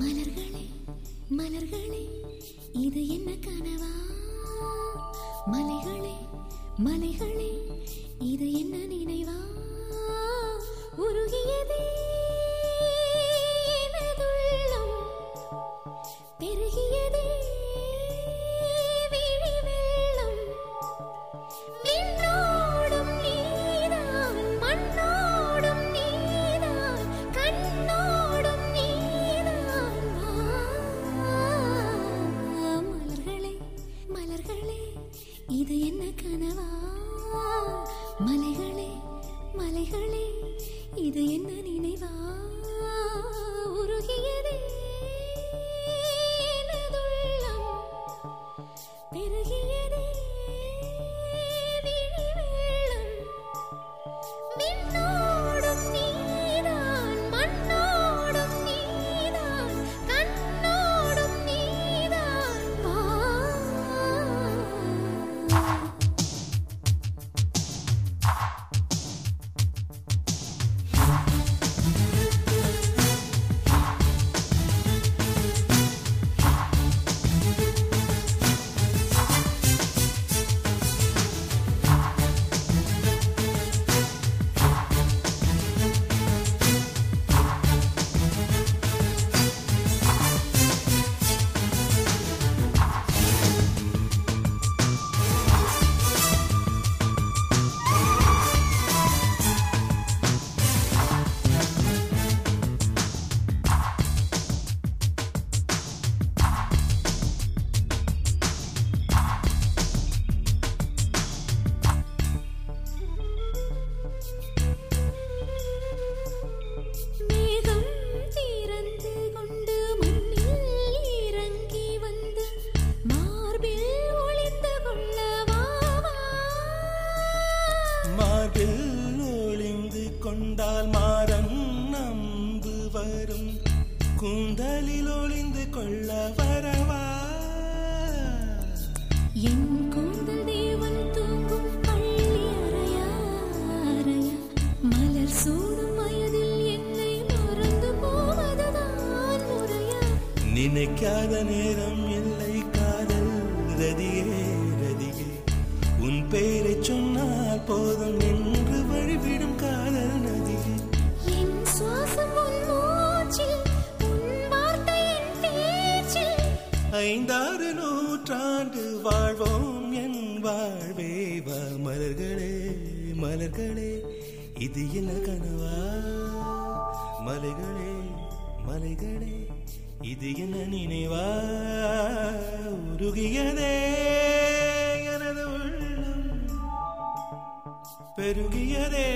மலர்களே மலர்களே இது என்ன கனவா? மலைகளே மலைகளே இது என்ன நினைவா? உருகியதே. இது மார்பில் ஒளிந்து கொண்டால் மாறன் நம்பு வரும். கூந்தலில் ஒளிந்து கொள்ள வரவா? என் கூந்தல் தேவன் தூங்கும் பள்ளி அறையா அறையா. மலர் சூடும் வயதில் என்னை மறந்து போவதுதான் முறையா நினைக்காத நேரம் இல்லை காதல் ரதியே ரதியே. உன் பேரை சொன்னால் போதும் ஐந்தாறு நூற்றாண்டு வாழ்வோம் என் வாழ்வே. மலர்களே மலர்களே இது என்ன கனவா? மலைகளே மலைகளே இது என்ன நினைவா? உருகியதே எனது உள்ளம். பெருகியதே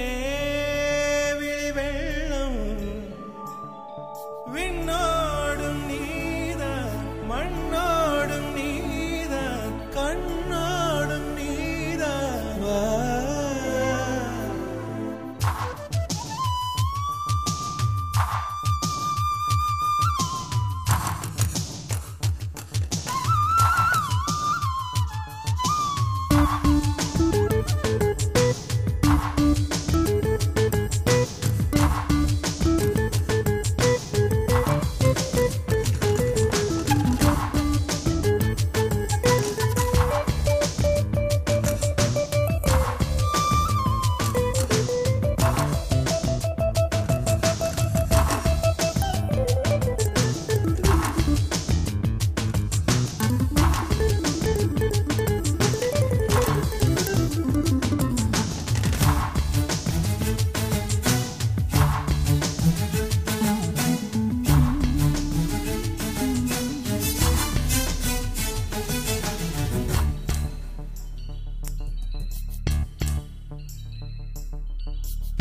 விழி வெள்ளம் விண்ணோடும் நீதான்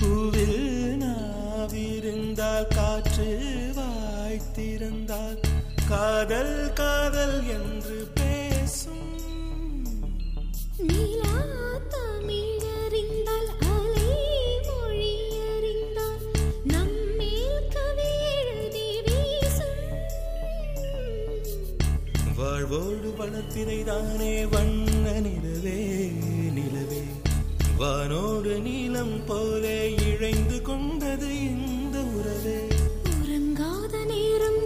பூவில் நாவிருந்தால் காற்று வாய்த்திருந்தால் காதல் காதல் என்று பேசும். நீலா தமிழறிந்தால் வாழ்வோடு வளர்த்திரைதானே வண்ண நிலவே நிலவே. வானோடு நீளம் போலே இழைந்து கொண்டது இந்த உறவே. உறங்காத நேரம்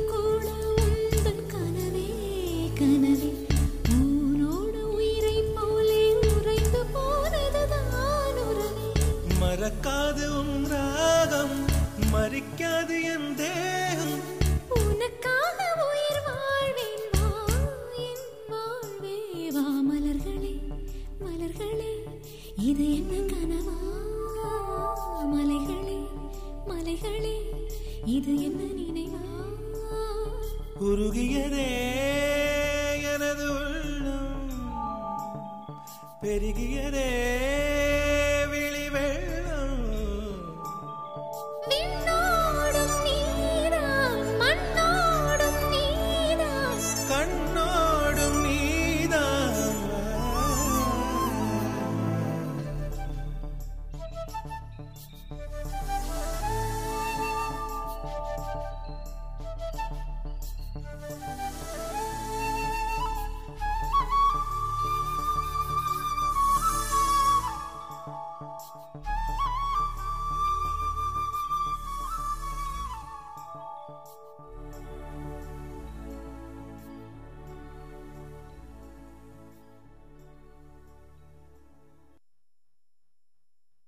உருகியதே எனது உள்ளம். பெருகியதே